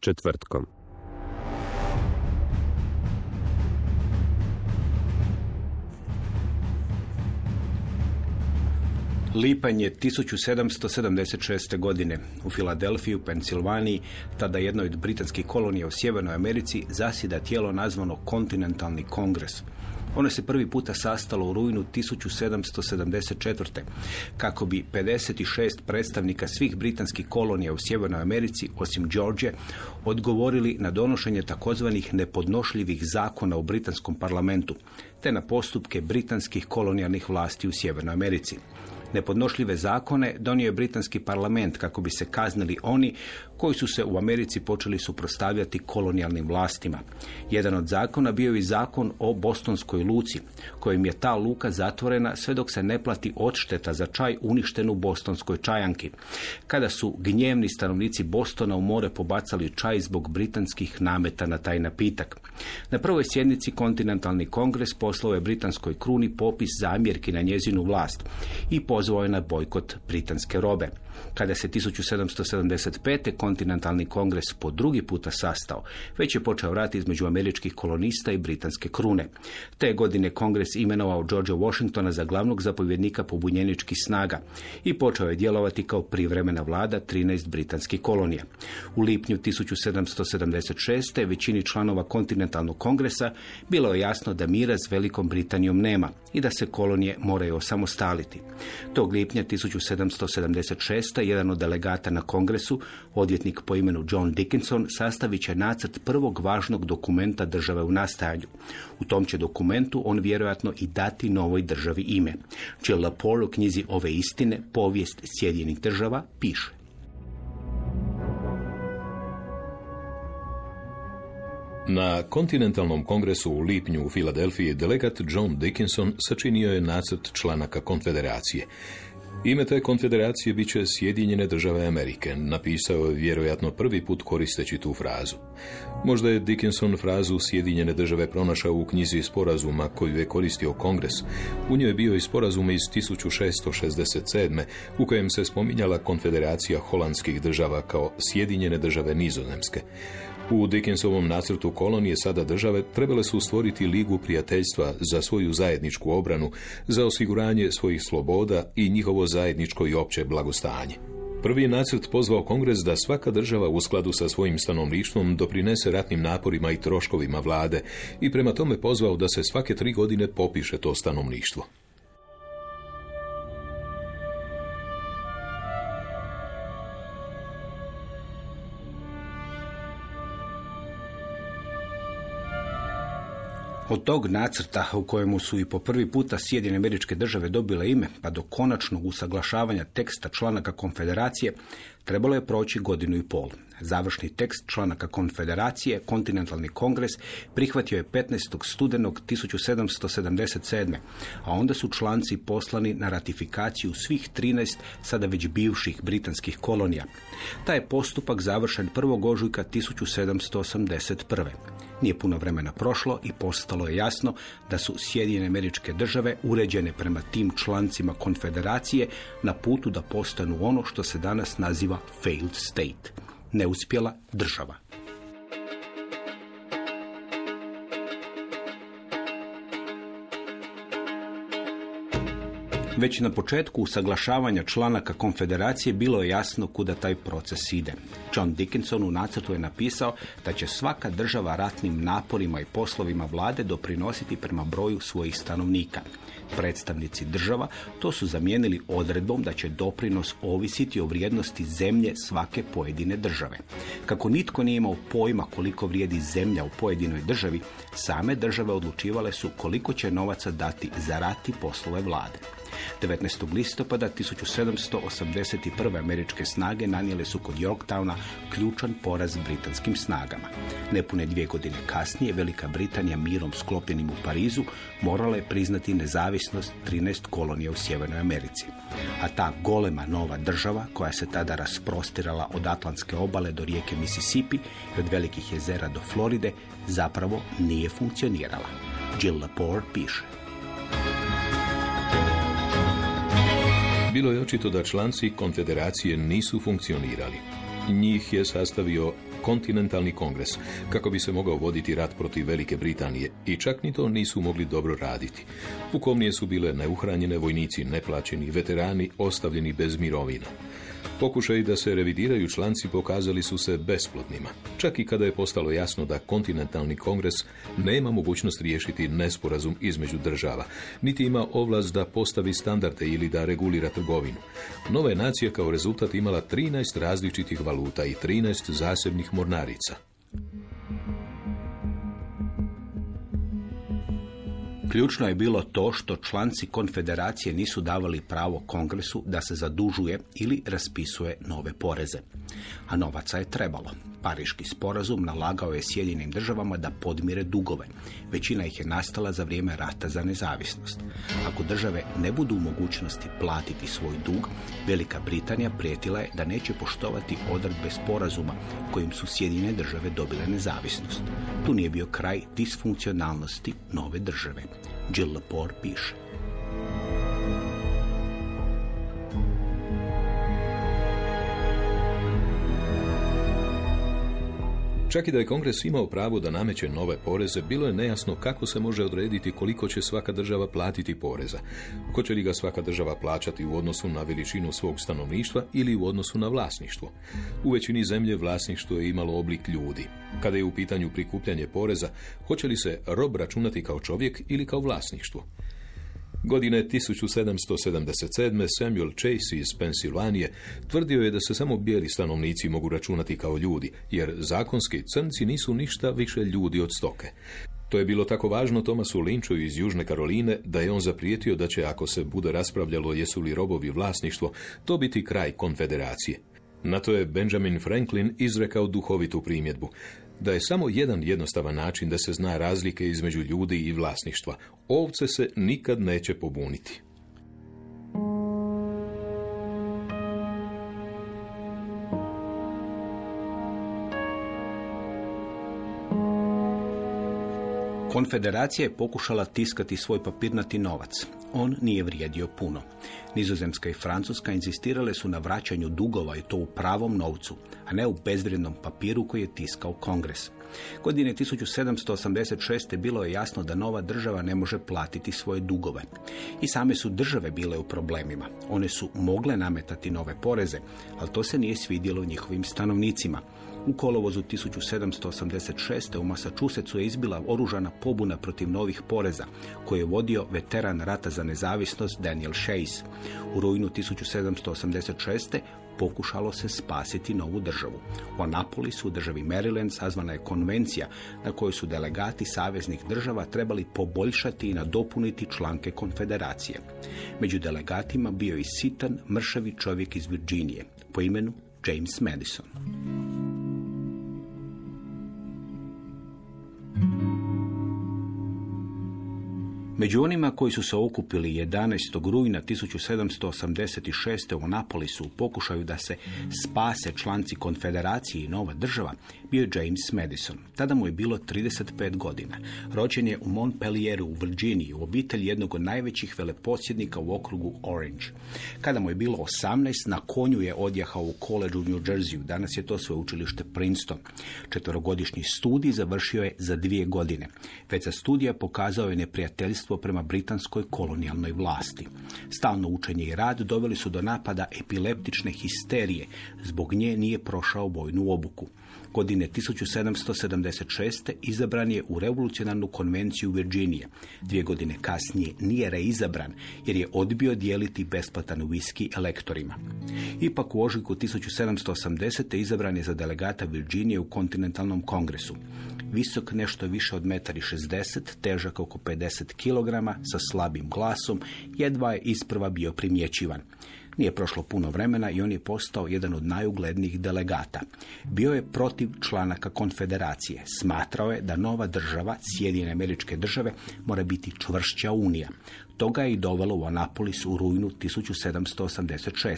Četvrtkom. Lipanj je 1776. godine. U Filadelfiji, u Pensilvaniji, tada jednoj od britanskih kolonija u Sjevernoj Americi, zasida tijelo nazvano Kontinentalni kongres. Ono se prvi puta sastalo u rujnu 1774. kako bi 56 predstavnika svih britanskih kolonija u Sjevernoj Americi, osim George, odgovorili na donošenje takozvanih nepodnošljivih zakona u britanskom parlamentu, te na postupke britanskih kolonijalnih vlasti u Sjevernoj Americi. Nepodnošljive zakone donio je britanski parlament kako bi se kaznili oni koji su se u Americi počeli suprotstavljati kolonijalnim vlastima. Jedan od zakona bio i zakon o Bostonskoj luci, kojim je ta luka zatvorena sve dok se ne plati odšteta za čaj uništenu Bostonskoj čajanki. Kada su gnjevni stanovnici Bostona u more pobacali čaj zbog britanskih nameta na taj napitak. Na prvoj sjednici kontinentalni kongres poslao je britanskoj kruni popis zamjerki na njezinu vlast i pozvao je na bojkot britanske robe. Kada se 1775. kontinentalni kongres po drugi puta sastao, već je počeo rat između američkih kolonista i britanske krune. Te godine kongres imenovao George Washingtona za glavnog zapovjednika pobunjeničkih snaga i počeo je djelovati kao privremena vlada 13 britanskih kolonija. U lipnju 1776. većini članova kontinentalnog kongresa bilo je jasno da mira s Velikom Britanijom nema i da se kolonije moraju osamostaliti. Tog lipnja 1776. jedan od delegata na kongresu, odvjetnik po imenu John Dickinson, sastavit će nacrt prvog važnog dokumenta države u nastajanju. U tom će dokumentu on vjerojatno i dati novoj državi ime. Jill Lepore u knjizi Ove istine, povijest Sjedinjenih država, piše. Na kontinentalnom kongresu u lipnju u Filadelfiji delegat John Dickinson sačinio je nacrt članaka konfederacije. Ime te konfederacije bit će Sjedinjene države Amerike, napisao je vjerojatno prvi put koristeći tu frazu. Možda je Dickinson frazu Sjedinjene države pronašao u knjizi sporazuma koju je koristio kongres. U njoj je bio i sporazum iz 1667. u kojem se spominjala konfederacija holandskih država kao Sjedinjene države nizozemske. U Dickinsovom nacrtu kolonije sada države trebale su stvoriti ligu prijateljstva za svoju zajedničku obranu, za osiguranje svojih sloboda i njihovo zajedničko i opće blagostanje. Prvi nacrt pozvao kongres da svaka država u skladu sa svojim stanovništvom doprinese ratnim naporima i troškovima vlade i prema tome pozvao da se svake tri godine popiše to stanovništvo. Od tog nacrta u kojemu su i po prvi puta Sjedine američke države dobile ime, pa do konačnog usaglašavanja teksta članaka konfederacije, trebalo je proći godinu i pol. Završni tekst članaka konfederacije, kontinentalni kongres, prihvatio je 15. studenog 1777. A onda su članci poslani na ratifikaciju svih 13 sada već bivših britanskih kolonija. Taj je postupak završen 1. ožujka 1781. Nije puno vremena prošlo i postalo je jasno da su Sjedinjene američke države uređene prema tim člancima konfederacije na putu da postanu ono što se danas naziva failed state, neuspjela država. Već na početku usaglašavanja članaka konfederacije bilo je jasno kuda taj proces ide. John Dickinson u nacrtu je napisao da će svaka država ratnim naporima i poslovima vlade doprinositi prema broju svojih stanovnika. Predstavnici država to su zamijenili odredbom da će doprinos ovisiti o vrijednosti zemlje svake pojedine države. Kako nitko nije imao pojma koliko vrijedi zemlja u pojedinoj državi, same države odlučivale su koliko će novaca dati za rat i poslove vlade. 19. listopada 1781. američke snage nanijele su kod Yorktowna ključan poraz britanskim snagama. Nepune dvije godine kasnije Velika Britanija mirom sklopljenim u Parizu morala je priznati nezavisnost 13 kolonija u Sjevernoj Americi. A ta golema nova država, koja se tada rasprostirala od Atlantske obale do rijeke Mississippi i od velikih jezera do Floride, zapravo nije funkcionirala. Jill Lepore piše. Bilo je očito da članci konfederacije nisu funkcionirali. Njih je sastavio kontinentalni kongres, kako bi se mogao voditi rat protiv Velike Britanije i čak ni to nisu mogli dobro raditi. Pukovnije su bile neuhranjene vojnici, neplaćeni, veterani, ostavljeni bez mirovina. Pokušaj da se revidiraju članci pokazali su se besplodnima, čak i kada je postalo jasno da kontinentalni kongres nema mogućnost riješiti nesporazum između država, niti ima ovlast da postavi standarde ili da regulira trgovinu. Nova je nacija kao rezultat imala 13 različitih valuta i 13 zasebnih mornarica. Ključno je bilo to što članci konfederacije nisu davali pravo kongresu da se zadužuje ili raspisuje nove poreze. A novaca je trebalo. Pariški sporazum nalagao je Sjedinim državama da podmire dugove. Većina ih je nastala za vrijeme rata za nezavisnost. Ako države ne budu u mogućnosti platiti svoj dug, Velika Britanija prijetila je da neće poštovati odredbe sporazuma kojim su Sjedine države dobile nezavisnost. Tu nije bio kraj disfunkcionalnosti nove države. Jill Lepore piše. Čak i da je kongres imao pravo da nameće nove poreze, bilo je nejasno kako se može odrediti koliko će svaka država platiti poreza. Hoće li ga svaka država plaćati u odnosu na veličinu svog stanovništva ili u odnosu na vlasništvo. U većini zemlje vlasništvo je imalo oblik ljudi. Kada je u pitanju prikupljanje poreza, hoće li se rob računati kao čovjek ili kao vlasništvo. Godine 1777. Samuel Chase iz Pensilvanije tvrdio je da se samo bijeli stanovnici mogu računati kao ljudi, jer zakonski crnci nisu ništa više ljudi od stoke. To je bilo tako važno Tomasu Lynchu iz Južne Karoline da je on zaprijetio da će ako se bude raspravljalo jesu li robovi vlasništvo, to biti kraj konfederacije. Na to je Benjamin Franklin izrekao duhovitu primjedbu da je samo jedan jednostavan način da se zna razlike između ljudi i vlasništva. Ovce se nikad neće pobuniti. Konfederacija je pokušala tiskati svoj papirnati novac. On nije vrijedio puno. Nizozemska i Francuska insistirale su na vraćanju dugova i to u pravom novcu, a ne u bezvrijednom papiru koji je tiskao kongres. Godine 1786. bilo je jasno da nova država ne može platiti svoje dugove. I same su države bile u problemima. One su mogle nametati nove poreze, ali to se nije svidjelo njihovim stanovnicima. U kolovozu 1786. u Massachusettsu je izbila oružana pobuna protiv novih poreza, koju je vodio veteran rata za nezavisnost Daniel Chase. U rujnu 1786 pokušalo se spasiti novu državu. U Anapolisu, u državi Maryland, sazvana je konvencija na kojoj su delegati saveznih država trebali poboljšati i nadopuniti članke konfederacije. Među delegatima bio i sitan, mršavi čovjek iz Virginije, po imenu James Madison. Među onima koji su se okupili 11. rujna 1786. u Napolisu u pokušaju da se spase članci konfederacije i nova država, bio je James Madison. Tada mu je bilo 35 godina. Rođen je u Montpellieru u Virginiji, u obitelji jednog od najvećih veleposjednika u okrugu Orange. Kada mu je bilo 18, na konju je odjahao u koleđu u New Jerseyu. Danas je to sveučilište Princeton. Četverogodišnji studij završio je za dvije godine. Već za studija pokazao je neprijateljstvo prema britanskoj kolonijalnoj vlasti. Stalno učenje i rad doveli su do napada epileptične histerije, zbog nje nije prošao vojnu obuku. Godine 1776. izabran je u revolucionarnu konvenciju Virginije. Dvije godine kasnije nije reizabran jer je odbio dijeliti besplatan whisky elektorima. Ipak u ožujku 1780. izabran je za delegata Virginije u kontinentalnom kongresu. Visok nešto više od metari 60, težak oko 50 kg, sa slabim glasom, jedva je isprva bio primjećivan. Nije prošlo puno vremena i on je postao jedan od najuglednijih delegata. Bio je protiv članaka konfederacije. Smatrao je da nova država, Sjedinjene američke države, mora biti čvršća unija. Toga je i dovelo u Anapolis u rujnu 1786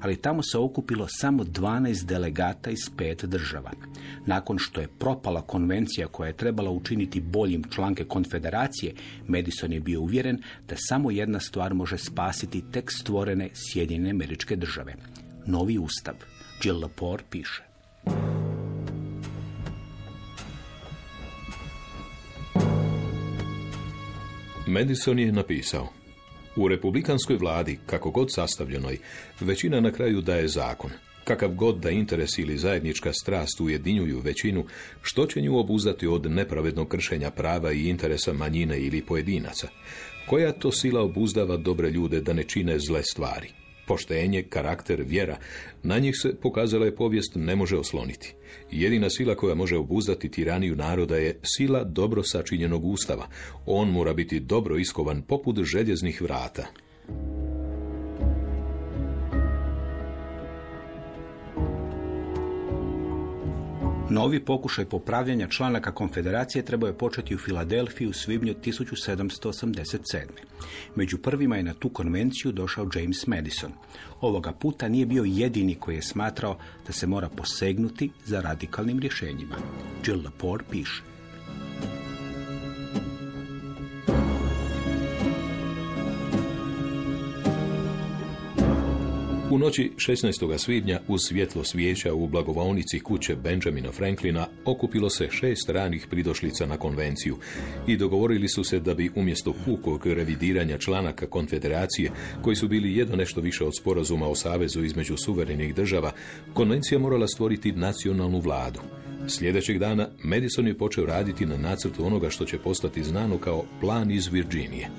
ali tamo se okupilo samo 12 delegata iz pet država. Nakon što je propala konvencija koja je trebala učiniti boljim članke konfederacije, Madison je bio uvjeren da samo jedna stvar može spasiti tek stvorene Sjedinjene američke države. Novi ustav. Jill Lepore piše. Madison je napisao u republikanskoj vladi, kako god sastavljenoj, većina na kraju daje zakon. Kakav god da interes ili zajednička strast ujedinjuju većinu, što će nju obuzati od nepravednog kršenja prava i interesa manjine ili pojedinaca? Koja to sila obuzdava dobre ljude da ne čine zle stvari? Poštenje, karakter, vjera, na njih se pokazala je povijest ne može osloniti. Jedina sila koja može obuzdati tiraniju naroda je sila dobro sačinjenog ustava. On mora biti dobro iskovan poput željeznih vrata. Novi pokušaj popravljanja članaka konfederacije trebao je početi u Filadelfiji u svibnju 1787. Među prvima je na tu konvenciju došao James Madison. Ovoga puta nije bio jedini koji je smatrao da se mora posegnuti za radikalnim rješenjima. Jill Lepore piše. U noći 16. svibnja uz svjetlo svijeća u blagovaonici kuće Benjamina Franklina okupilo se šest ranih pridošlica na konvenciju i dogovorili su se da bi umjesto pukog revidiranja članaka konfederacije, koji su bili jedno nešto više od sporazuma o savezu između suverenih država, konvencija morala stvoriti nacionalnu vladu. Sljedećeg dana Madison je počeo raditi na nacrtu onoga što će postati znano kao plan iz Virginije.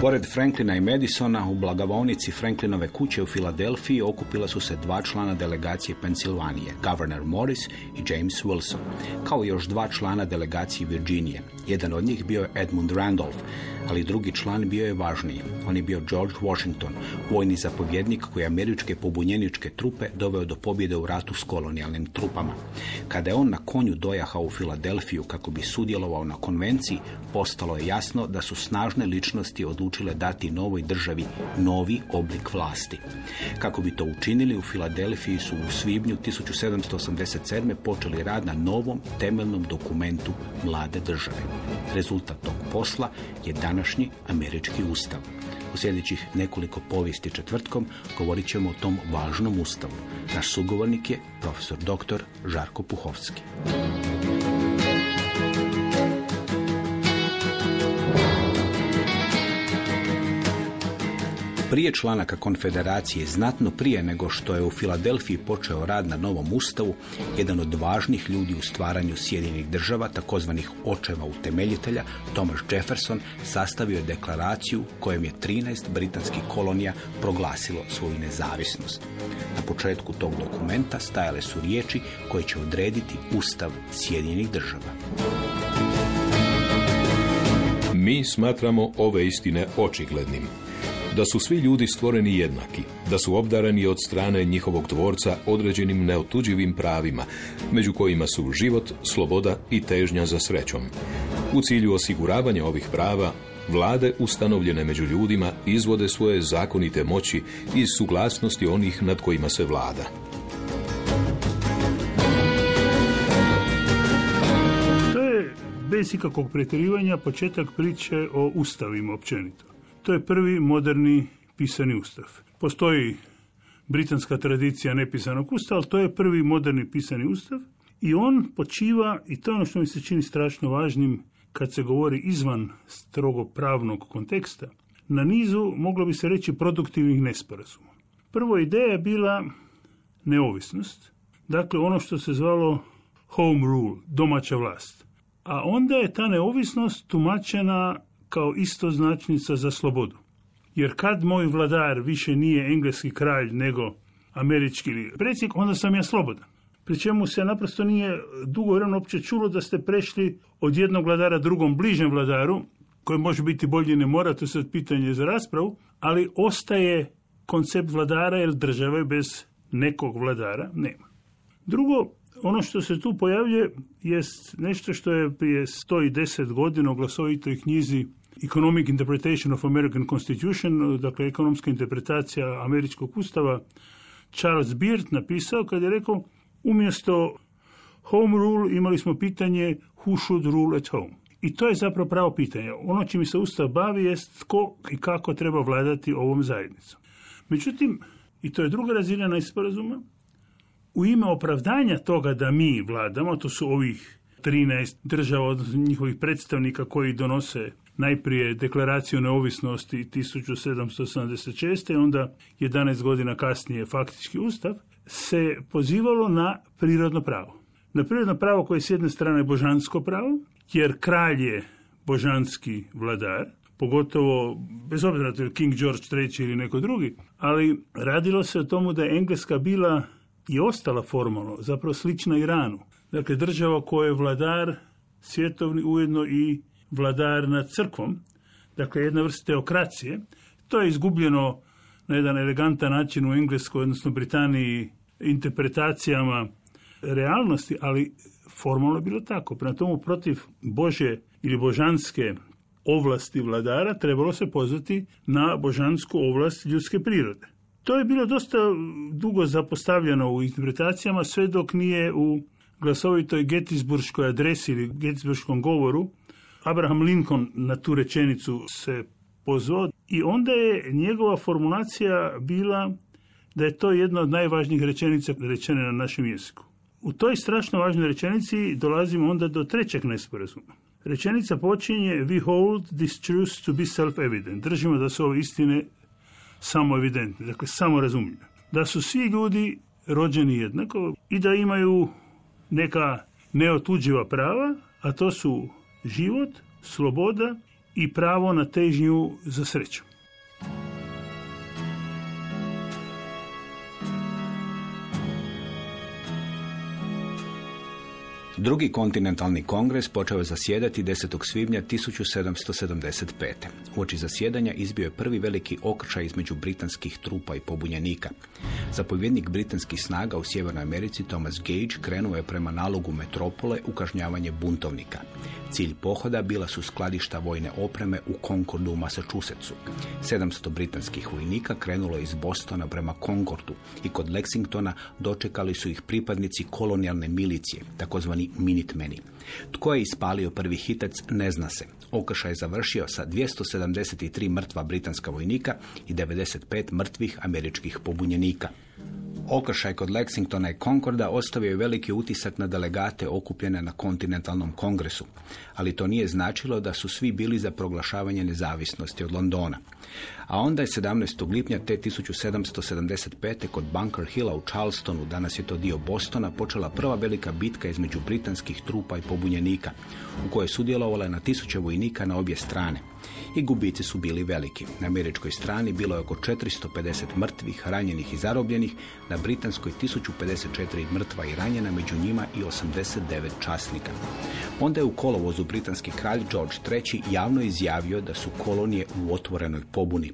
Pored Franklina i Madisona u blagavaonici Franklinove kuće u Filadelfiji okupila su se dva člana delegacije Pensilvanije, Governor Morris i James Wilson, kao i još dva člana delegacije Virginije. Jedan od njih bio je Edmund Randolph, ali drugi član bio je važniji. On je bio George Washington, vojni zapovjednik koji je američke pobunjeničke trupe doveo do pobjede u ratu s kolonijalnim trupama. Kada je on na konju dojahao u Filadelfiju kako bi sudjelovao na konvenciji, postalo je jasno da su snažne ličnosti odlučile dati novoj državi novi oblik vlasti. Kako bi to učinili, u Filadelfiji su u svibnju 1787. počeli rad na novom temeljnom dokumentu mlade države. Rezultat tog posla je današnji američki ustav. U sljedećih nekoliko povijesti četvrtkom govorit ćemo o tom važnom ustavu. Naš sugovornik je profesor dr. Žarko Puhovski. Prije članaka konfederacije, znatno prije nego što je u Filadelfiji počeo rad na novom ustavu, jedan od važnih ljudi u stvaranju Sjedinjenih država, takozvanih očeva utemeljitelja, Thomas Jefferson, sastavio je deklaraciju kojom je 13 britanskih kolonija proglasilo svoju nezavisnost. Na početku tog dokumenta stajale su riječi koje će odrediti ustav Sjedinjenih država. Mi smatramo ove istine očiglednim da su svi ljudi stvoreni jednaki, da su obdarani od strane njihovog tvorca određenim neotuđivim pravima, među kojima su život, sloboda i težnja za srećom. U cilju osiguravanja ovih prava, vlade ustanovljene među ljudima izvode svoje zakonite moći iz suglasnosti onih nad kojima se vlada. To je bez ikakvog pretjerivanja početak priče o ustavima općenito. To je prvi moderni pisani ustav. Postoji britanska tradicija nepisanog ustava, ali to je prvi moderni pisani ustav I on počiva, i to ono što mi se čini strašno važnim kad se govori izvan strogo pravnog konteksta, na nizu, moglo bi se reći, produktivnih nesporazuma. Prvo ideja je bila neovisnost, dakle ono što se zvalo home rule, domaća vlast. A onda je ta neovisnost tumačena kao istoznačnica za slobodu. Jer kad moj vladar više nije engleski kralj nego američki predsjednik, onda sam ja slobodan. Pri čemu se naprosto nije dugo vremena uopće čulo da ste prešli od jednog vladara drugom bližem vladaru, koji može biti bolji ne mora, to sad pitanje za raspravu, ali ostaje koncept vladara jer države bez nekog vladara nema. Drugo, ono što se tu pojavljuje jest nešto što je prije 110 godina u glasovitoj knjizi Economic Interpretation of American Constitution, dakle ekonomska interpretacija američkog ustava, Charles Beard napisao kad je rekao umjesto home rule imali smo pitanje who should rule at home. I to je zapravo pravo pitanje. Ono čime se Ustav bavi jest tko i kako treba vladati ovom zajednicom. Međutim, i to je druga razina nesporazuma, u ime opravdanja toga da mi vladamo, to su ovih 13 država od njihovih predstavnika koji donose najprije deklaraciju neovisnosti 1776. i onda 11 godina kasnije faktički ustav, se pozivalo na prirodno pravo. Na prirodno pravo koje je s jedne strane božansko pravo, jer kralj je božanski vladar, pogotovo, bez obzira to je King George III ili neko drugi, ali radilo se o tomu da je Engleska bila i ostala formalno, zapravo slična Iranu. Dakle, država koja je vladar svjetovni ujedno i vladar nad crkvom, dakle jedna vrsta teokracije. To je izgubljeno na jedan elegantan način u Engleskoj, odnosno Britaniji, interpretacijama realnosti, ali formalno je bilo tako. Prema tomu protiv Bože ili božanske ovlasti vladara trebalo se pozvati na božansku ovlast ljudske prirode. To je bilo dosta dugo zapostavljeno u interpretacijama, sve dok nije u glasovitoj Gettysburškoj adresi ili Gettysburškom govoru Abraham Lincoln na tu rečenicu se pozvao i onda je njegova formulacija bila da je to jedna od najvažnijih rečenica rečene na našem jeziku. U toj strašno važnoj rečenici dolazimo onda do trećeg nesporazuma. Rečenica počinje We hold this truth to be self-evident. Držimo da su ove istine samo evidentne, dakle samo razumljive. Da su svi ljudi rođeni jednako i da imaju neka neotuđiva prava, a to su život, sloboda i pravo na težnju za sreću. Drugi kontinentalni kongres počeo je zasjedati 10. svibnja 1775. Uoči zasjedanja izbio je prvi veliki okršaj između britanskih trupa i pobunjenika. Zapovjednik britanskih snaga u Sjevernoj Americi Thomas Gage krenuo je prema nalogu metropole u kažnjavanje buntovnika. Cilj pohoda bila su skladišta vojne opreme u Concordu u Massachusettsu. 700 britanskih vojnika krenulo je iz Bostona prema Concordu i kod Lexingtona dočekali su ih pripadnici kolonijalne milicije, takozvani Minutemeni. Tko je ispalio prvi hitac ne zna se. Okršaj je završio sa 273 mrtva britanska vojnika i 95 mrtvih američkih pobunjenika. Okršaj kod Lexingtona i Concorda ostavio je veliki utisak na delegate okupljene na kontinentalnom kongresu, ali to nije značilo da su svi bili za proglašavanje nezavisnosti od Londona. A onda je 17. lipnja te 1775. kod Bunker Hilla u Charlestonu, danas je to dio Bostona, počela prva velika bitka između britanskih trupa i pobunjenika, u kojoj je sudjelovalo na tisuće vojnika na obje strane i gubici su bili veliki. Na američkoj strani bilo je oko 450 mrtvih, ranjenih i zarobljenih, na britanskoj 1054 mrtva i ranjena, među njima i 89 časnika. Onda je u kolovozu britanski kralj George III. javno izjavio da su kolonije u otvorenoj pobuni.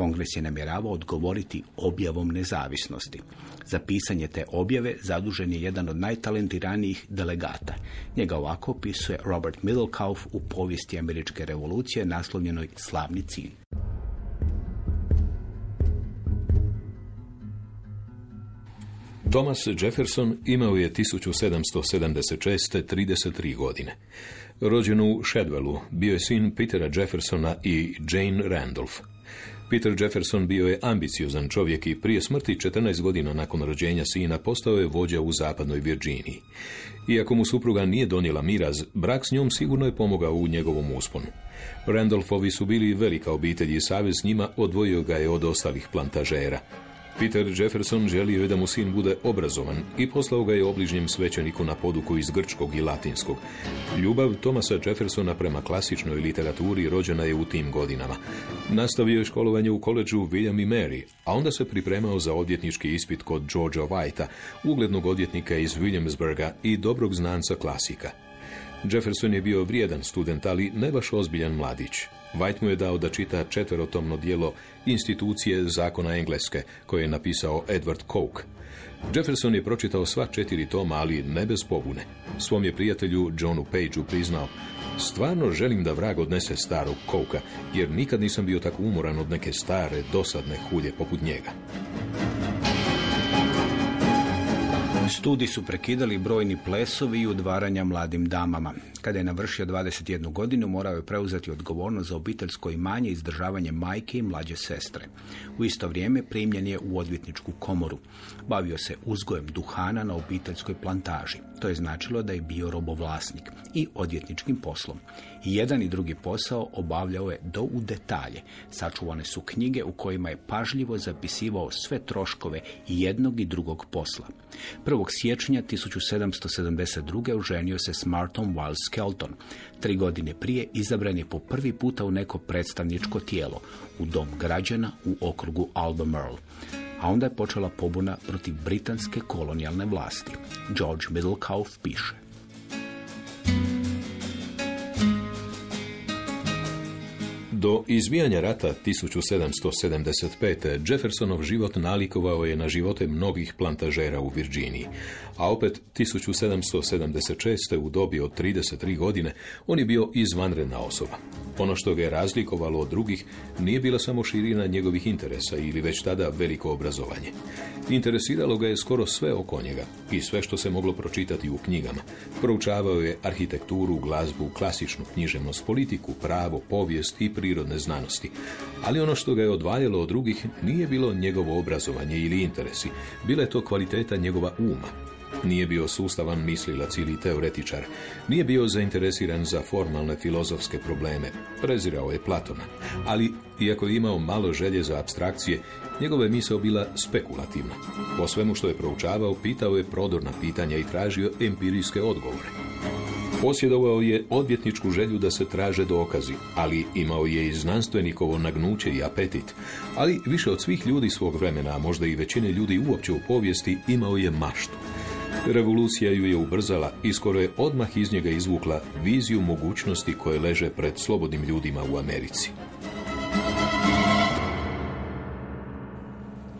Kongres je namjeravao odgovoriti objavom nezavisnosti. Za pisanje te objave zadužen je jedan od najtalentiranijih delegata. Njega ovako opisuje Robert Middlekauf u povijesti američke revolucije naslovljenoj Slavni cilj. Thomas Jefferson imao je 1776. 33 godine. Rođen u Shadwellu, bio je sin Petera Jeffersona i Jane Randolph. Peter Jefferson bio je ambiciozan čovjek i prije smrti 14 godina nakon rođenja sina postao je vođa u zapadnoj Virginiji. Iako mu supruga nije donijela miraz, brak s njom sigurno je pomogao u njegovom usponu. Randolphovi su bili velika obitelj i savez s njima odvojio ga je od ostalih plantažera. Peter Jefferson želio je da mu sin bude obrazovan i poslao ga je obližnjem svećeniku na poduku iz grčkog i latinskog. Ljubav Thomasa Jeffersona prema klasičnoj literaturi rođena je u tim godinama. Nastavio je školovanje u koleđu William i Mary, a onda se pripremao za odvjetnički ispit kod Georgia Whitea, uglednog odvjetnika iz Williamsburga i dobrog znanca klasika. Jefferson je bio vrijedan student, ali ne baš ozbiljan mladić. White mu je dao da čita četverotomno dijelo institucije zakona Engleske, koje je napisao Edward Coke. Jefferson je pročitao sva četiri toma, ali ne bez pobune. Svom je prijatelju Johnu Pageu priznao Stvarno želim da vrag odnese starog Coke, jer nikad nisam bio tako umoran od neke stare, dosadne hulje poput njega. Studij su prekidali brojni plesovi i udvaranja mladim damama. Kada je navršio 21 godinu, morao je preuzeti odgovornost za obiteljsko imanje i izdržavanje majke i mlađe sestre. U isto vrijeme primljen je u odvjetničku komoru. Bavio se uzgojem duhana na obiteljskoj plantaži. To je značilo da je bio robovlasnik i odvjetničkim poslom. I jedan i drugi posao obavljao je do u detalje. Sačuvane su knjige u kojima je pažljivo zapisivao sve troškove jednog i drugog posla. 1. siječnja 1772. oženio se s Martom Wiles Skelton. Tri godine prije izabran je po prvi puta u neko predstavničko tijelo, u dom građana u okrugu Albemarle. A onda je počela pobuna protiv britanske kolonijalne vlasti. George Middlekauff piše. Do izbijanja rata 1775. Jeffersonov život nalikovao je na živote mnogih plantažera u Virginiji, a opet 1776. u dobi od 33 godine on je bio izvanredna osoba. Ono što ga je razlikovalo od drugih nije bila samo širina njegovih interesa ili već tada veliko obrazovanje. Interesiralo ga je skoro sve oko njega i sve što se moglo pročitati u knjigama. Proučavao je arhitekturu, glazbu, klasičnu književnost, politiku, pravo, povijest i prirodne znanosti. Ali ono što ga je odvajalo od drugih nije bilo njegovo obrazovanje ili interesi, bila je to kvaliteta njegova uma. Nije bio sustavan mislilac ili teoretičar. Nije bio zainteresiran za formalne filozofske probleme. Prezirao je Platona. Ali, iako je imao malo želje za abstrakcije, njegova je misao bila spekulativna. Po svemu što je proučavao, pitao je prodorna pitanja i tražio empirijske odgovore. Posjedovao je odvjetničku želju da se traže dokazi, ali imao je i znanstvenikovo nagnuće i apetit. Ali više od svih ljudi svog vremena, a možda i većine ljudi uopće u povijesti, imao je maštu. Revolucija ju je ubrzala i skoro je odmah iz njega izvukla viziju mogućnosti koje leže pred slobodnim ljudima u Americi.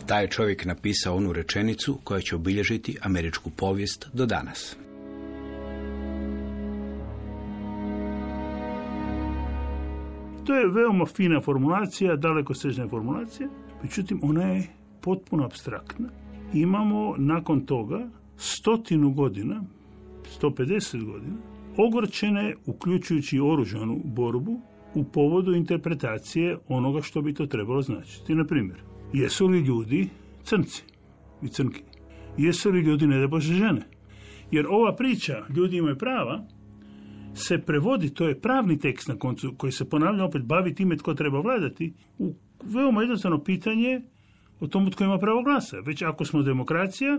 Taj je čovjek napisao onu rečenicu koja će obilježiti američku povijest do danas. To je veoma fina formulacija, daleko sežna formulacija, međutim ona je potpuno abstraktna. Imamo nakon toga stotinu godina, 150 godina, ogorčene, uključujući oružanu borbu, u povodu interpretacije onoga što bi to trebalo značiti. Na primjer, jesu li ljudi crnci i crnki? Jesu li ljudi, ne žene? Jer ova priča, ljudi imaju prava, se prevodi, to je pravni tekst na koncu, koji se ponavlja opet bavi time tko treba vladati, u veoma jednostavno pitanje o tomu tko ima pravo glasa. Već ako smo demokracija,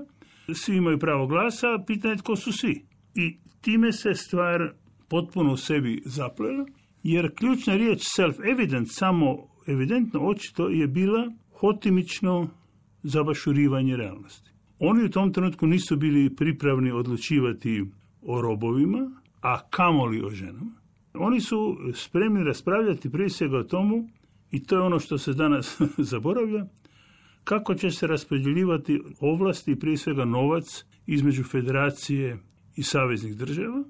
svi imaju pravo glasa, pitanje tko su svi. I time se stvar potpuno u sebi zaplela, jer ključna riječ self-evident, samo evidentno, očito je bila hotimično zabašurivanje realnosti. Oni u tom trenutku nisu bili pripravni odlučivati o robovima, a kamoli o ženama. Oni su spremni raspravljati prije svega o tomu, i to je ono što se danas zaboravlja, kako će se raspodjeljivati ovlasti i prije svega novac između federacije i saveznih država,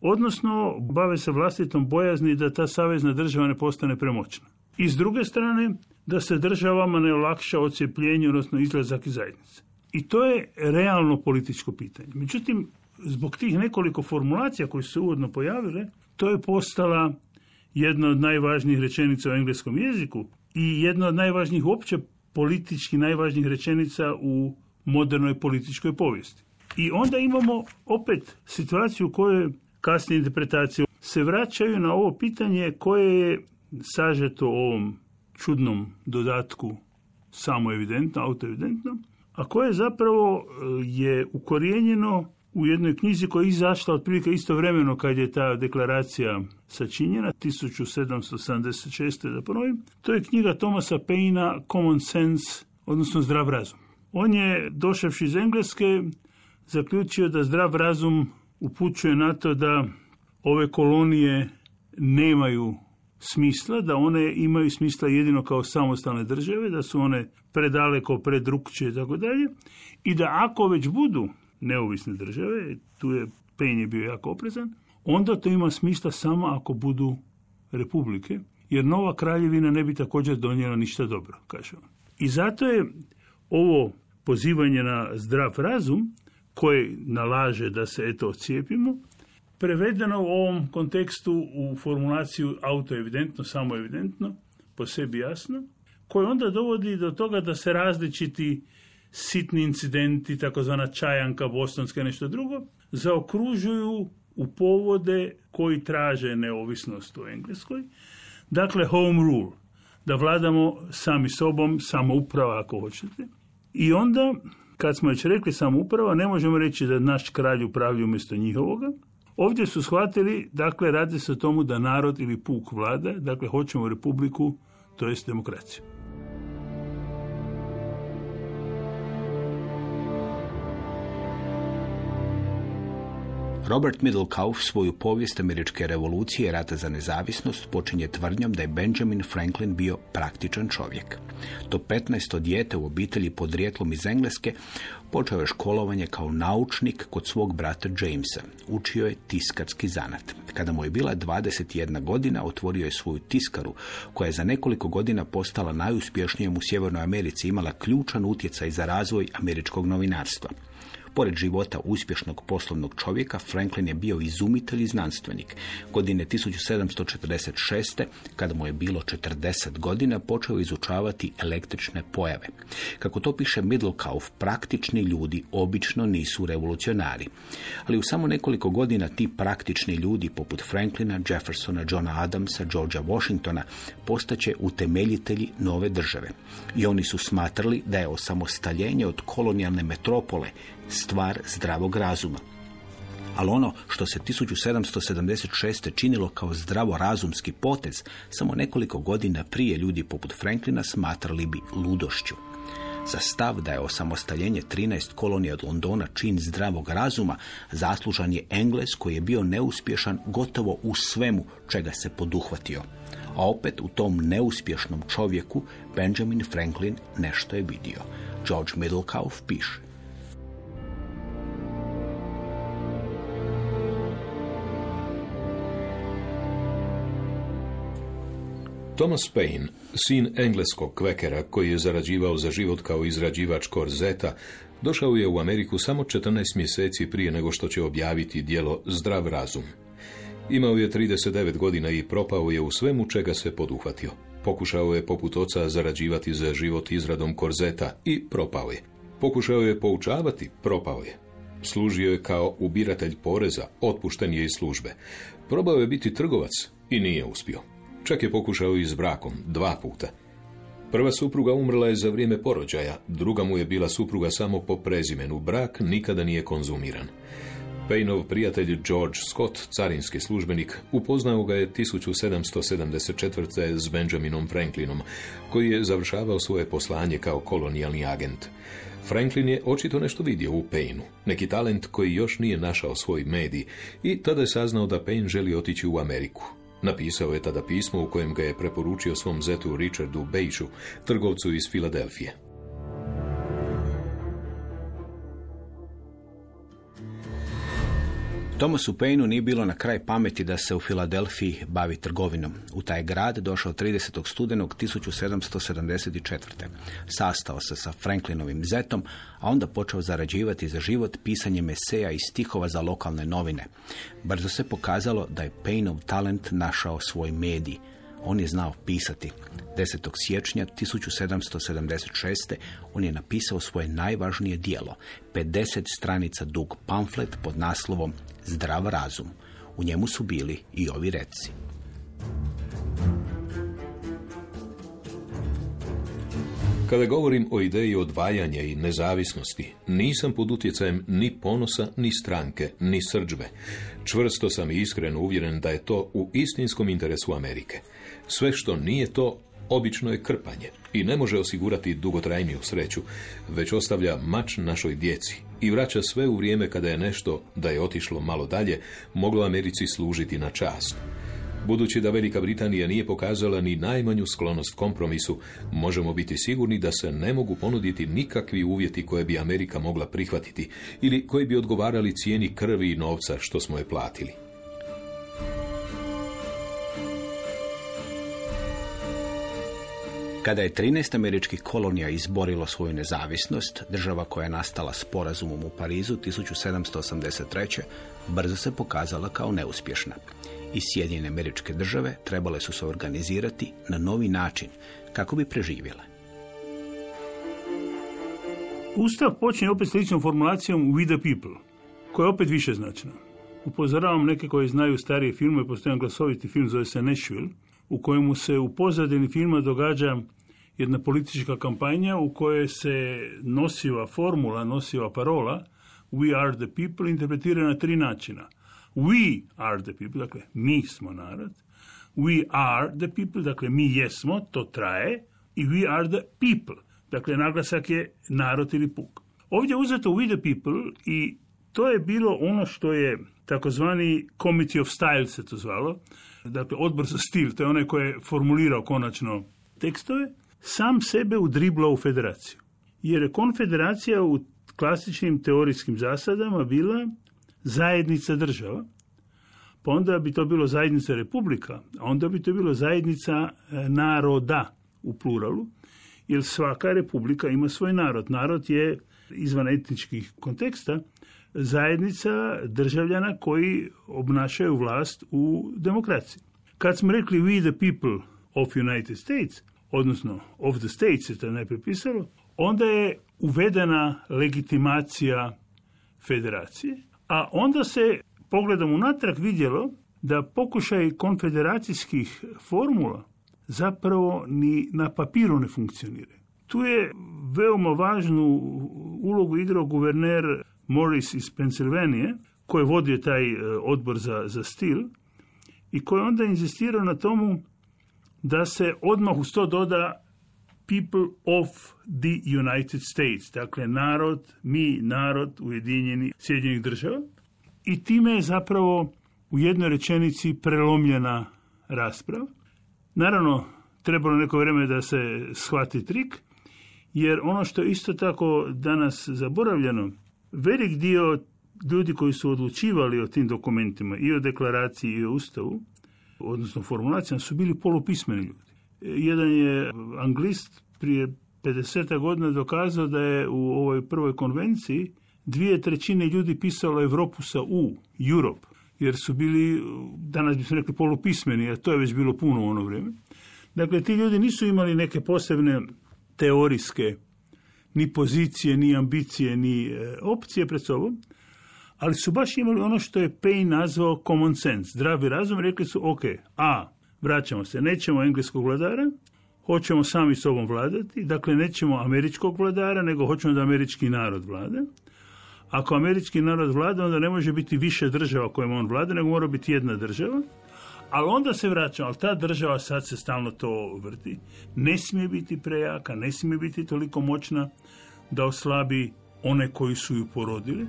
odnosno bave se vlastitom bojazni da ta savezna država ne postane premoćna. I s druge strane, da se državama ne olakša ocijepljenje, odnosno izlazak iz zajednice. I to je realno političko pitanje. Međutim, zbog tih nekoliko formulacija koje su se uvodno pojavile, to je postala jedna od najvažnijih rečenica u engleskom jeziku, i jedna od najvažnijih uopće politički najvažnijih rečenica u modernoj političkoj povijesti. I onda imamo opet situaciju u kojoj kasnije interpretacije se vraćaju na ovo pitanje koje je sažeto ovom čudnom dodatku samo evidentno, autoevidentno, a koje zapravo e, je ukorijenjeno u jednoj knjizi koja je izašla otprilike istovremeno kad je ta deklaracija sačinjena, 1776. da ponovim. To je knjiga Thomasa Paina Common Sense, odnosno Zdrav razum. On je, došavši iz Engleske, zaključio da zdrav razum upućuje na to da ove kolonije nemaju smisla, da one imaju smisla jedino kao samostalne države, da su one predaleko, predrukće i tako dalje, i da ako već budu neovisne države, tu je Pen je bio jako oprezan, onda to ima smisla samo ako budu republike, jer nova kraljevina ne bi također donijela ništa dobro, kaže. I zato je ovo pozivanje na zdrav razum, koje nalaže da se eto ocijepimo, prevedeno u ovom kontekstu u formulaciju autoevidentno, samo evidentno, po sebi jasno, koje onda dovodi do toga da se različiti sitni incidenti, takozvana čajanka bostonska, nešto drugo, zaokružuju u povode koji traže neovisnost u Engleskoj. Dakle, home rule, da vladamo sami sobom, samouprava ako hoćete. I onda, kad smo već rekli samouprava, ne možemo reći da naš kralj upravlja umjesto njihovoga, Ovdje su shvatili, dakle, radi se o tomu da narod ili puk vlada, dakle, hoćemo republiku, to jest demokraciju. Robert Middlekauf svoju povijest američke revolucije i rata za nezavisnost počinje tvrdnjom da je Benjamin Franklin bio praktičan čovjek. To 15. dijete u obitelji podrijetlom iz Engleske počeo je školovanje kao naučnik kod svog brata Jamesa. Učio je tiskarski zanat. Kada mu je bila 21 godina, otvorio je svoju tiskaru, koja je za nekoliko godina postala najuspješnijom u Sjevernoj Americi, imala ključan utjecaj za razvoj američkog novinarstva. Pored života uspješnog poslovnog čovjeka, Franklin je bio izumitelj i znanstvenik. Godine 1746. kada mu je bilo 40 godina, počeo izučavati električne pojave. Kako to piše Middlekauf, praktični ljudi obično nisu revolucionari. Ali u samo nekoliko godina ti praktični ljudi poput Franklina, Jeffersona, Johna Adamsa, Georgea Washingtona postaće utemeljitelji nove države. I oni su smatrali da je osamostaljenje od kolonijalne metropole stvar zdravog razuma. Ali ono što se 1776. činilo kao zdravorazumski potez, samo nekoliko godina prije ljudi poput Franklina smatrali bi ludošću. Za stav da je osamostaljenje 13 kolonija od Londona čin zdravog razuma zaslužan je Engles koji je bio neuspješan gotovo u svemu čega se poduhvatio. A opet u tom neuspješnom čovjeku Benjamin Franklin nešto je vidio. George Middlekauf piše. Thomas Paine, sin engleskog kvekera koji je zarađivao za život kao izrađivač korzeta, došao je u Ameriku samo 14 mjeseci prije nego što će objaviti dijelo Zdrav razum. Imao je 39 godina i propao je u svemu čega se poduhvatio. Pokušao je poput oca zarađivati za život izradom korzeta i propao je. Pokušao je poučavati, propao je. Služio je kao ubiratelj poreza, otpušten je iz službe. Probao je biti trgovac i nije uspio. Čak je pokušao i s brakom, dva puta. Prva supruga umrla je za vrijeme porođaja, druga mu je bila supruga samo po prezimenu. Brak nikada nije konzumiran. Payneov prijatelj George Scott, carinski službenik, upoznao ga je 1774. s Benjaminom Franklinom, koji je završavao svoje poslanje kao kolonijalni agent. Franklin je očito nešto vidio u Paynu, neki talent koji još nije našao svoj medij i tada je saznao da Payne želi otići u Ameriku. Napisao je tada pismo u kojem ga je preporučio svom zetu Richardu Bejšu, trgovcu iz Filadelfije. Thomasu Paineu nije bilo na kraj pameti da se u Filadelfiji bavi trgovinom. U taj grad došao 30. studenog 1774. Sastao se sa Franklinovim zetom, a onda počeo zarađivati za život pisanjem eseja i stihova za lokalne novine. Brzo se pokazalo da je Painov talent našao svoj medij. On je znao pisati. 10. siječnja 1776. on je napisao svoje najvažnije dijelo, 50 stranica dug pamflet pod naslovom Zdrav razum. U njemu su bili i ovi reci. Kada govorim o ideji odvajanja i nezavisnosti, nisam pod utjecajem ni ponosa, ni stranke, ni srđbe. Čvrsto sam i iskreno uvjeren da je to u istinskom interesu Amerike. Sve što nije to, obično je krpanje i ne može osigurati dugotrajniju sreću, već ostavlja mač našoj djeci i vraća sve u vrijeme kada je nešto, da je otišlo malo dalje, moglo Americi služiti na čast. Budući da Velika Britanija nije pokazala ni najmanju sklonost kompromisu, možemo biti sigurni da se ne mogu ponuditi nikakvi uvjeti koje bi Amerika mogla prihvatiti ili koji bi odgovarali cijeni krvi i novca što smo je platili. Kada je 13 američkih kolonija izborilo svoju nezavisnost, država koja je nastala sporazumom u Parizu 1783. brzo se pokazala kao neuspješna i Sjedinjene američke države trebale su se organizirati na novi način kako bi preživjele. Ustav počinje opet sličnom formulacijom We the people, koja je opet više značna. Upozoravam neke koji znaju starije filme, postoji glasoviti film zove se Nashville, u kojemu se u pozadini filma događa jedna politička kampanja u kojoj se nosiva formula, nosiva parola We are the people interpretira na tri načina – We are the people, dakle mi smo narod. We are the people, dakle mi jesmo, to traje. I we are the people, dakle naglasak je narod ili puk. Ovdje je uzeto we the people i to je bilo ono što je takozvani Committee of Style se to zvalo, dakle odbor za stil, to je onaj koji je formulirao konačno tekstove, sam sebe udriblao u federaciju. Jer je konfederacija u klasičnim teorijskim zasadama bila zajednica država, pa onda bi to bilo zajednica republika, a onda bi to bilo zajednica e, naroda u pluralu, jer svaka republika ima svoj narod. Narod je izvan etničkih konteksta zajednica državljana koji obnašaju vlast u demokraciji. Kad smo rekli we the people of United States, odnosno of the states se to najprije pisalo, onda je uvedena legitimacija federacije, a onda se, pogledom unatrag, vidjelo da pokušaj konfederacijskih formula zapravo ni na papiru ne funkcionira. Tu je veoma važnu ulogu igrao guverner Morris iz Pensilvanije, koji je vodio taj e, odbor za, za stil i koji onda inzistirao na tomu da se odmah uz to doda people of the United States, dakle narod, mi, narod Ujedinjeni Sjedinjenih država. I time je zapravo u jednoj rečenici prelomljena rasprava. Naravno, trebalo neko vrijeme da se shvati trik, jer ono što je isto tako danas zaboravljeno, velik dio ljudi koji su odlučivali o tim dokumentima i o deklaraciji i o ustavu, odnosno formulacijama, su bili polupismeni ljudi. Jedan je anglist prije 50 godina dokazao da je u ovoj prvoj konvenciji dvije trećine ljudi pisalo Europu sa U, Europe, jer su bili, danas bi se rekli, polupismeni, a to je već bilo puno u ono vrijeme. Dakle, ti ljudi nisu imali neke posebne teorijske ni pozicije, ni ambicije, ni e, opcije pred sobom, ali su baš imali ono što je Payne nazvao common sense, zdravi razum, rekli su, ok, a, vraćamo se, nećemo engleskog vladara, hoćemo sami sobom vladati, dakle nećemo američkog vladara, nego hoćemo da američki narod vlada. Ako američki narod vlada, onda ne može biti više država kojima on vlada, nego mora biti jedna država. Ali onda se vraća, ali ta država sad se stalno to vrti. Ne smije biti prejaka, ne smije biti toliko moćna da oslabi one koji su ju porodili.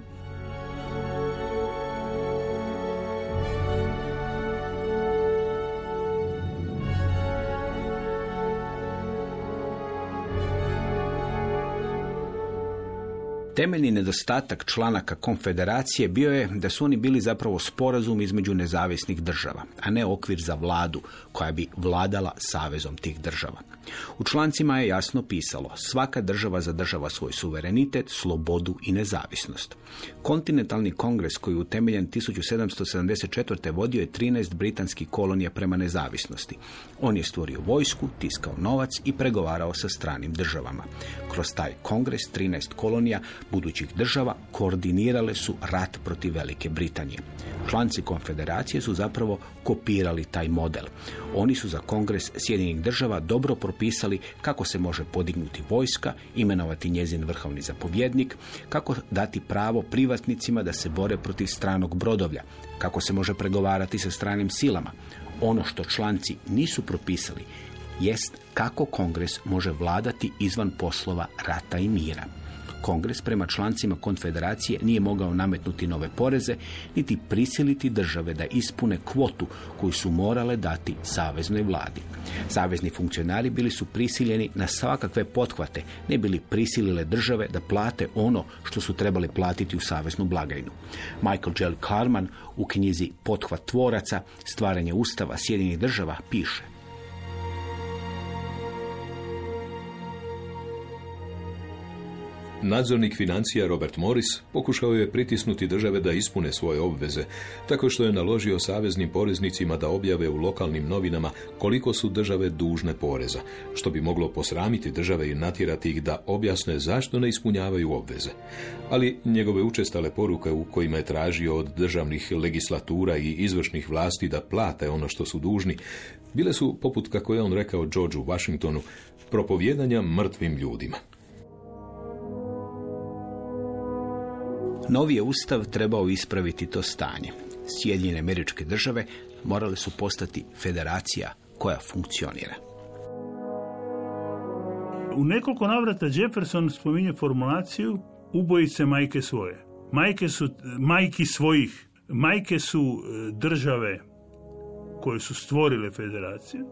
Temeljni nedostatak članaka konfederacije bio je da su oni bili zapravo sporazum između nezavisnih država, a ne okvir za vladu koja bi vladala savezom tih država. U člancima je jasno pisalo svaka država zadržava svoj suverenitet, slobodu i nezavisnost. Kontinentalni kongres koji je utemeljen 1774. vodio je 13 britanskih kolonija prema nezavisnosti. On je stvorio vojsku, tiskao novac i pregovarao sa stranim državama. Kroz taj kongres 13 kolonija budućih država koordinirale su rat protiv Velike Britanije. Članci konfederacije su zapravo kopirali taj model. Oni su za kongres Sjedinjenih država dobro propisali kako se može podignuti vojska, imenovati njezin vrhovni zapovjednik, kako dati pravo privatnicima da se bore protiv stranog brodovlja, kako se može pregovarati sa stranim silama. Ono što članci nisu propisali jest kako kongres može vladati izvan poslova rata i mira. Kongres prema člancima konfederacije nije mogao nametnuti nove poreze, niti prisiliti države da ispune kvotu koju su morale dati saveznoj vladi. Savezni funkcionari bili su prisiljeni na svakakve pothvate, ne bili prisilile države da plate ono što su trebali platiti u saveznu blagajnu. Michael J. Carman u knjizi Pothvat tvoraca, stvaranje ustava Sjedinjenih država piše Nadzornik financija Robert Morris pokušao je pritisnuti države da ispune svoje obveze, tako što je naložio saveznim poreznicima da objave u lokalnim novinama koliko su države dužne poreza, što bi moglo posramiti države i natjerati ih da objasne zašto ne ispunjavaju obveze. Ali njegove učestale poruke u kojima je tražio od državnih legislatura i izvršnih vlasti da plate ono što su dužni, bile su, poput kako je on rekao Georgeu Washingtonu, propovjedanja mrtvim ljudima. Novi je ustav trebao ispraviti to stanje. Sjedinjene američke države morale su postati federacija koja funkcionira. U nekoliko navrata Jefferson spominje formulaciju ubojice majke svoje. Majke su majki svojih. Majke su e, države koje su stvorile federacije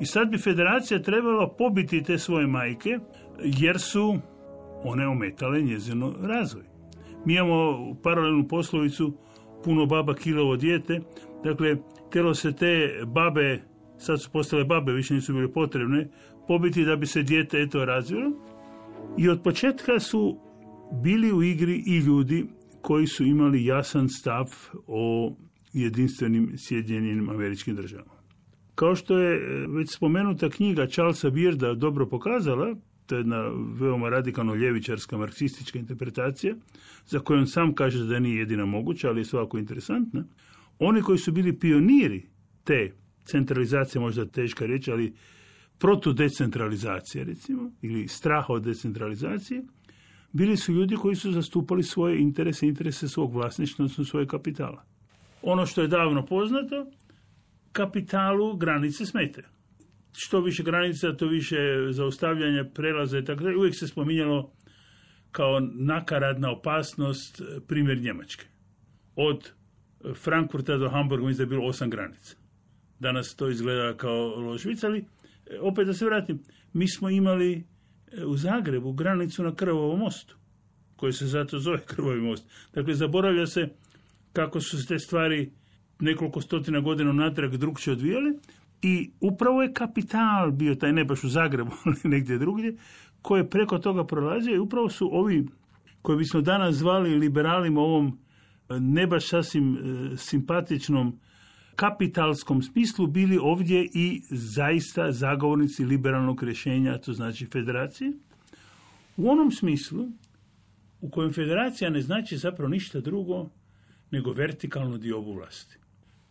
i sad bi federacija trebala pobiti te svoje majke jer su one ometale njezino razvoj. Mi imamo paralelnu poslovicu puno baba kilovo dijete. Dakle, telo se te babe, sad su postale babe, više nisu bile potrebne, pobiti da bi se dijete eto razvilo. I od početka su bili u igri i ljudi koji su imali jasan stav o jedinstvenim Sjedinjenim američkim državama. Kao što je e, već spomenuta knjiga Charlesa Bearda dobro pokazala, to je jedna veoma radikalno ljevičarska marksistička interpretacija, za koju on sam kaže da nije jedina moguća, ali je svako interesantna. Oni koji su bili pioniri te centralizacije, možda teška reći, ali protodecentralizacije, recimo, ili straha od decentralizacije, bili su ljudi koji su zastupali svoje interese, interese svog vlasništva, odnosno svoje kapitala. Ono što je davno poznato, kapitalu granice smetaju što više granica, to više zaustavljanja, prelaza i tako. Uvijek se spominjalo kao nakaradna opasnost primjer Njemačke. Od Frankfurta do Hamburga mislim da je bilo osam granica. Danas to izgleda kao loš ali e, opet da se vratim, mi smo imali u Zagrebu granicu na Krvovom mostu, koji se zato zove Krvovi most. Dakle, zaboravlja se kako su se te stvari nekoliko stotina godina natrag drugčije odvijale, i upravo je kapital bio taj, ne baš u Zagrebu, ali negdje drugdje, koji je preko toga prolazio i upravo su ovi koji bismo danas zvali liberalima ovom e, ne baš sasvim e, simpatičnom kapitalskom smislu bili ovdje i zaista zagovornici liberalnog rješenja, to znači federacije. U onom smislu u kojem federacija ne znači zapravo ništa drugo nego vertikalnu diobu vlasti.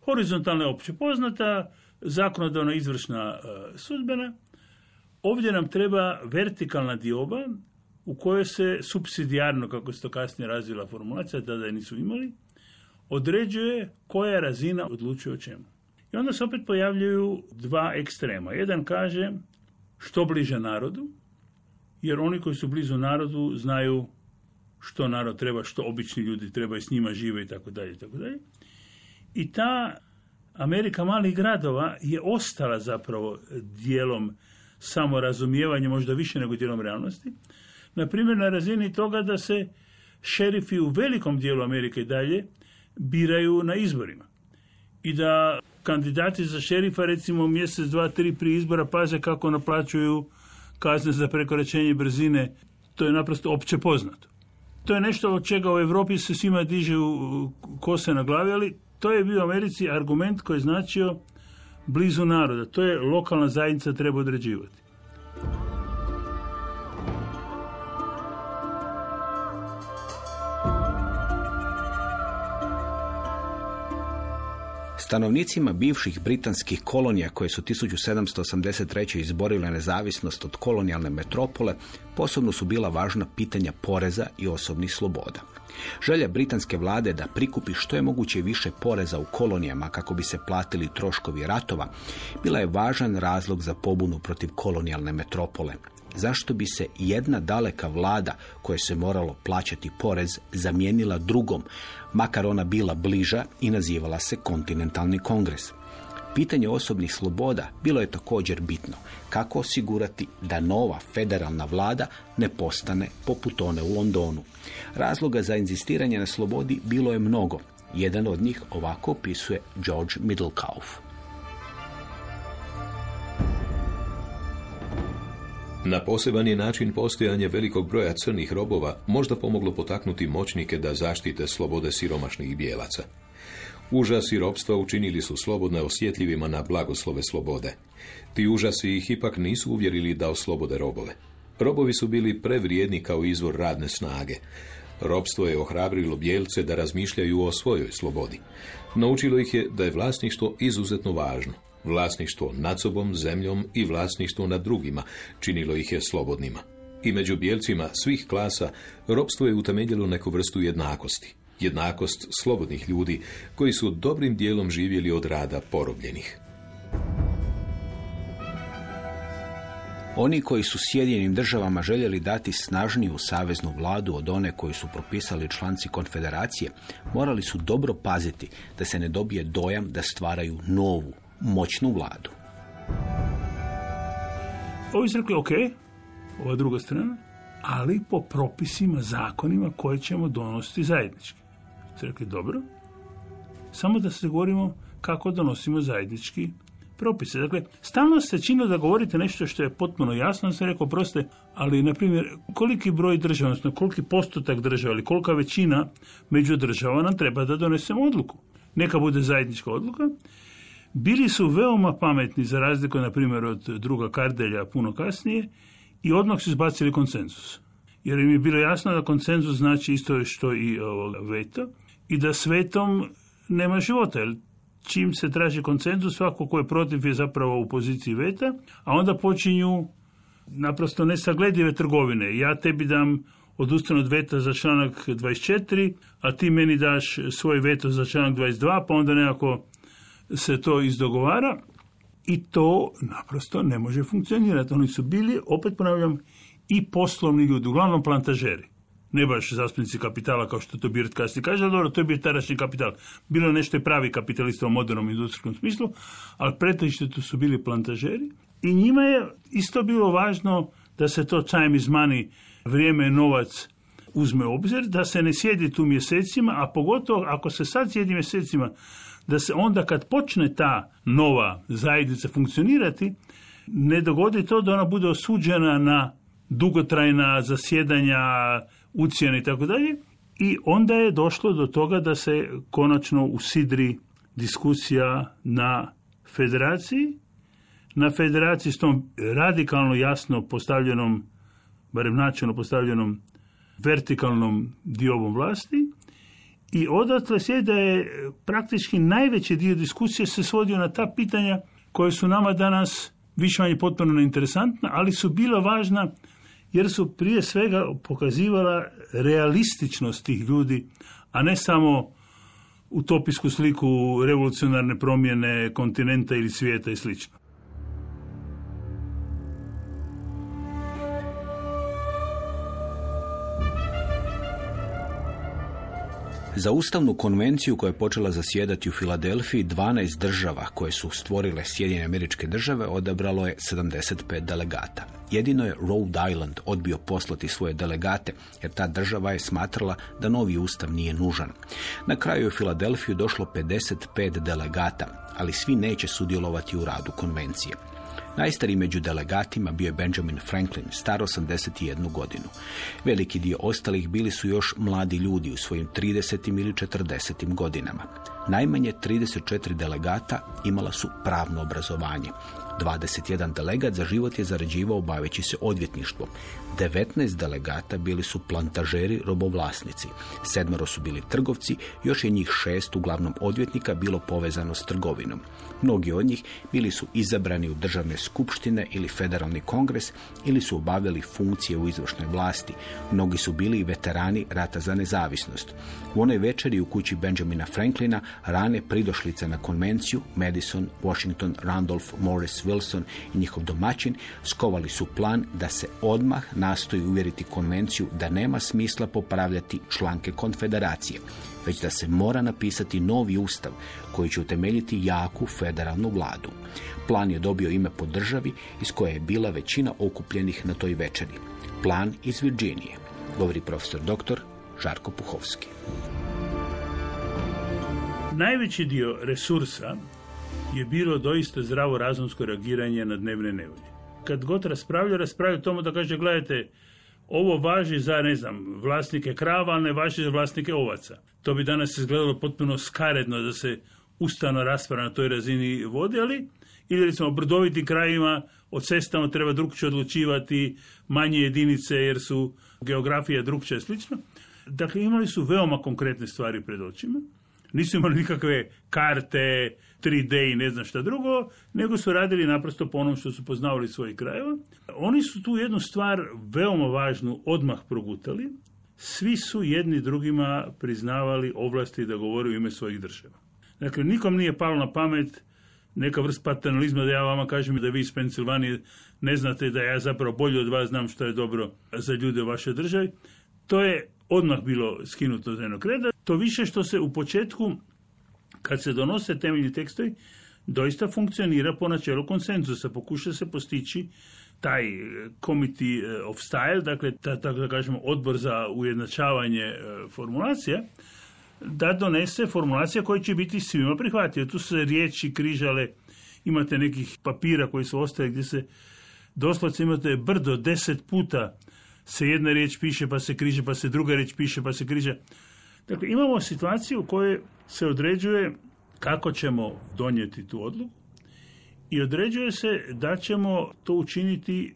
Horizontalna je opće poznata, zakonodavna izvršna e, sudbena, ovdje nam treba vertikalna dioba u kojoj se subsidijarno, kako se to kasnije razvila formulacija, tada je nisu imali, određuje koja razina odlučuje o čemu. I onda se opet pojavljuju dva ekstrema. Jedan kaže što bliže narodu, jer oni koji su blizu narodu znaju što narod treba, što obični ljudi treba i s njima žive i tako i tako dalje. I ta Amerika malih gradova je ostala zapravo dijelom samorazumijevanja, možda više nego dijelom realnosti. Na primjer, na razini toga da se šerifi u velikom dijelu Amerike i dalje biraju na izborima. I da kandidati za šerifa recimo mjesec, dva, tri prije izbora paze kako naplaćuju kazne za prekoračenje brzine. To je naprosto opće poznato. To je nešto od čega u Europi se svima diže kose na glavi, ali to je bio u Americi argument koji je značio blizu naroda. To je lokalna zajednica treba određivati. Stanovnicima bivših britanskih kolonija koje su 1783. izborile nezavisnost od kolonijalne metropole posebno su bila važna pitanja poreza i osobnih sloboda. Želja britanske vlade da prikupi što je moguće više poreza u kolonijama kako bi se platili troškovi ratova bila je važan razlog za pobunu protiv kolonijalne metropole zašto bi se jedna daleka vlada koje se moralo plaćati porez zamijenila drugom, makar ona bila bliža i nazivala se kontinentalni kongres. Pitanje osobnih sloboda bilo je također bitno. Kako osigurati da nova federalna vlada ne postane poput one u Londonu? Razloga za inzistiranje na slobodi bilo je mnogo. Jedan od njih ovako opisuje George Middlekauf. Na poseban je način postojanje velikog broja crnih robova možda pomoglo potaknuti moćnike da zaštite slobode siromašnih bijelaca. Užas i robstva učinili su slobodne osjetljivima na blagoslove slobode. Ti užasi ih ipak nisu uvjerili da oslobode robove. Robovi su bili prevrijedni kao izvor radne snage. Robstvo je ohrabrilo bijelce da razmišljaju o svojoj slobodi. Naučilo ih je da je vlasništvo izuzetno važno. Vlasništvo nad sobom, zemljom i vlasništvo nad drugima činilo ih je slobodnima. I među bijelcima svih klasa ropstvo je utemeljilo neku vrstu jednakosti. Jednakost slobodnih ljudi koji su dobrim dijelom živjeli od rada porobljenih. Oni koji su Sjedinjenim državama željeli dati snažniju saveznu vladu od one koju su propisali članci konfederacije, morali su dobro paziti da se ne dobije dojam da stvaraju novu, moćnu vladu. Ovi su rekli, ok, ova druga strana, ali po propisima, zakonima koje ćemo donositi zajednički. Su rekli, dobro, samo da se govorimo kako donosimo zajednički propise. Dakle, stalno se čini da govorite nešto što je potpuno jasno, sam rekao, proste, ali, na primjer, koliki broj država, odnosno koliki postotak država ili kolika većina među država nam treba da donesemo odluku. Neka bude zajednička odluka bili su veoma pametni za razliku, na primjer, od druga Kardelja puno kasnije i odmah su izbacili konsenzus. Jer im je bilo jasno da konsenzus znači isto što i veto i da svetom nema života, jer čim se traži konsenzus, svako ko je protiv je zapravo u poziciji veta, a onda počinju naprosto nesagledive trgovine. Ja tebi dam odustanu od veta za članak 24, a ti meni daš svoj veto za članak 22, pa onda nekako se to izdogovara i to naprosto ne može funkcionirati. Oni su bili, opet ponavljam, i poslovni ljudi, uglavnom plantažeri. Ne baš zastupnici kapitala kao što to Birt kasnije kaže, dobro, to je bio tadašnji kapital. Bilo nešto je pravi kapitalista u modernom industrijskom smislu, ali pretežite su bili plantažeri i njima je isto bilo važno da se to time is money, vrijeme, novac uzme u obzir, da se ne sjedi tu mjesecima, a pogotovo ako se sad sjedi mjesecima da se onda kad počne ta nova zajednica funkcionirati, ne dogodi to da ona bude osuđena na dugotrajna zasjedanja, ucijene i tako dalje. I onda je došlo do toga da se konačno usidri diskusija na federaciji, na federaciji s tom radikalno jasno postavljenom, barem načelno postavljenom vertikalnom diobom vlasti i odatle slijedi da je praktički najveći dio diskusije se svodio na ta pitanja koje su nama danas više manje potpuno neinteresantna, ali su bila važna jer su prije svega pokazivala realističnost tih ljudi, a ne samo utopijsku sliku revolucionarne promjene kontinenta ili svijeta i slično. Za ustavnu konvenciju koja je počela zasjedati u Filadelfiji, 12 država koje su stvorile Sjedinjene američke države odabralo je 75 delegata. Jedino je Rhode Island odbio poslati svoje delegate, jer ta država je smatrala da novi ustav nije nužan. Na kraju je u Filadelfiju došlo 55 delegata, ali svi neće sudjelovati u radu konvencije. Najstariji među delegatima bio je Benjamin Franklin, star 81 godinu. Veliki dio ostalih bili su još mladi ljudi u svojim 30. ili 40. godinama. Najmanje 34 delegata imala su pravno obrazovanje. 21 delegat za život je zarađivao baveći se odvjetništvom. 19 delegata bili su plantažeri robovlasnici. Sedmero su bili trgovci, još je njih šest, uglavnom odvjetnika, bilo povezano s trgovinom. Mnogi od njih bili su izabrani u državne skupštine ili federalni kongres ili su obavljali funkcije u izvršnoj vlasti. Mnogi su bili i veterani rata za nezavisnost. U onoj večeri u kući Benjamina Franklina rane pridošlice na konvenciju Madison, Washington, Randolph, Morris, Wilson i njihov domaćin skovali su plan da se odmah nastoji uvjeriti konvenciju da nema smisla popravljati članke konfederacije, već da se mora napisati novi ustav koji će utemeljiti jaku federalnu vladu. Plan je dobio ime po državi iz koje je bila većina okupljenih na toj večeri. Plan iz Virginije, govori profesor dr. Žarko Puhovski. Najveći dio resursa je bilo doista zdravo razumsko reagiranje na dnevne nevolje. Kad god raspravlja, raspravlja tomu da kaže, gledajte, ovo važi za, ne znam, vlasnike krava, ali ne važi za vlasnike ovaca. To bi danas izgledalo potpuno skaredno da se ustavna rasprava na toj razini vodi, ali ili recimo brdovitim krajima o cestama treba drugčije odlučivati, manje jedinice jer su geografija drugčija i slično. Dakle, imali su veoma konkretne stvari pred očima. Nisu imali nikakve karte, 3D i ne znam šta drugo, nego su radili naprosto po onom što su poznavali svojih krajeva. Oni su tu jednu stvar veoma važnu odmah progutali. Svi su jedni drugima priznavali ovlasti da govore u ime svojih država. Dakle, nikom nije palo na pamet neka vrst paternalizma da ja vama kažem da vi iz Pensilvanije ne znate da ja zapravo bolje od vas znam što je dobro za ljude u vašoj državi. To je odmah bilo skinuto za jednog reda. To više što se u početku, kad se donose temeljni tekstovi, doista funkcionira po načelu konsenzusa. Pokuša se postići taj committee of style, dakle, tako da kažemo, odbor za ujednačavanje e, formulacija, da donese formulacija koja će biti svima prihvatio. Tu se riječi križale, imate nekih papira koji su ostali gdje se doslovce imate brdo deset puta se jedna riječ piše pa se križe, pa se druga riječ piše pa se križe. Dakle, imamo situaciju u kojoj se određuje kako ćemo donijeti tu odluku i određuje se da ćemo to učiniti e,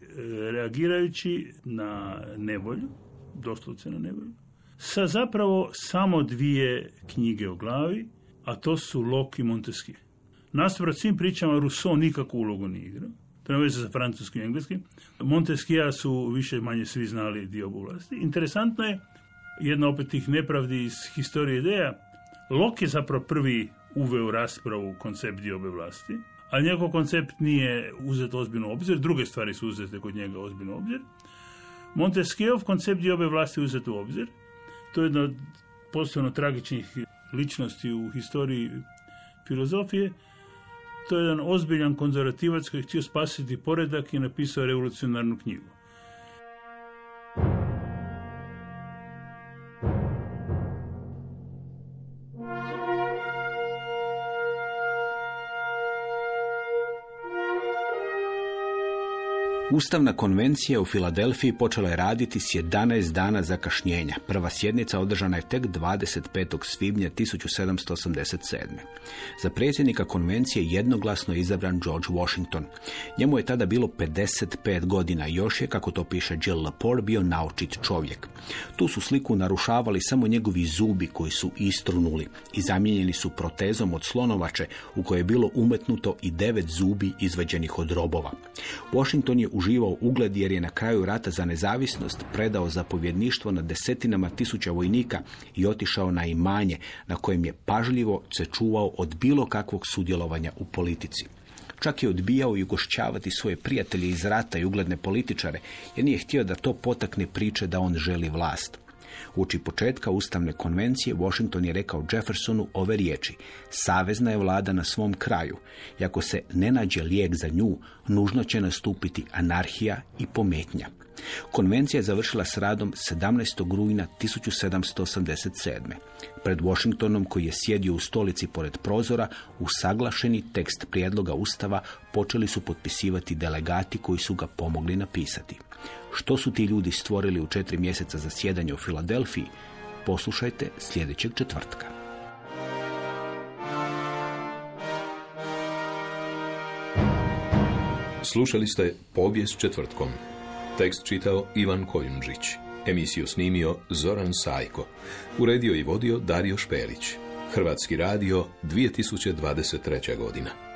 reagirajući na nevolju, doslovce na nevolju, sa zapravo samo dvije knjige o glavi, a to su Locke i Montesquieu. Nasuprot svim pričama Rousseau nikakvu ulogu nije igrao. Veze sa francuskim i engleskim. Montesquieu su više manje svi znali dio vlasti. Interesantno je, jedna opet tih nepravdi iz historije ideja, Locke je zapravo prvi uveo raspravu koncept diobe vlasti, ali njegov koncept nije uzet ozbiljno obzir, druge stvari su uzete kod njega ozbiljno obzir. Montesquieu koncept diobe vlasti uzet u obzir, to je jedna od posebno tragičnih ličnosti u historiji filozofije. To je jedan ozbiljan konzervativac koji htio spasiti poredak i napisao revolucionarnu knjigu. Ustavna konvencija u Filadelfiji počela je raditi s 11 dana zakašnjenja. Prva sjednica održana je tek 25. svibnja 1787. Za predsjednika konvencije jednoglasno je izabran George Washington. Njemu je tada bilo 55 godina i još je, kako to piše Jill Lepore, bio naučit čovjek. Tu su sliku narušavali samo njegovi zubi koji su istrunuli i zamijenjeni su protezom od slonovače u kojoj je bilo umetnuto i devet zubi izveđenih od robova. Washington je uživao ugled jer je na kraju rata za nezavisnost predao zapovjedništvo na desetinama tisuća vojnika i otišao na imanje na kojem je pažljivo se čuvao od bilo kakvog sudjelovanja u politici. Čak je odbijao i ugošćavati svoje prijatelje iz rata i ugledne političare, jer nije htio da to potakne priče da on želi vlast. Uči početka Ustavne konvencije, Washington je rekao Jeffersonu ove riječi. Savezna je vlada na svom kraju. I ako se ne nađe lijek za nju, nužno će nastupiti anarhija i pometnja. Konvencija je završila s radom 17. rujna 1787. Pred Washingtonom koji je sjedio u stolici pored prozora, usaglašeni tekst prijedloga Ustava počeli su potpisivati delegati koji su ga pomogli napisati. Što su ti ljudi stvorili u četiri mjeseca zasjedanja u Filadelfiji, poslušajte sljedećeg četvrtka. Slušali ste povijest četvrtkom. Tekst čitao Ivan Kojundžić. Emisiju snimio Zoran Sajko. Uredio i vodio Dario Špelić. Hrvatski radio 2023. godina.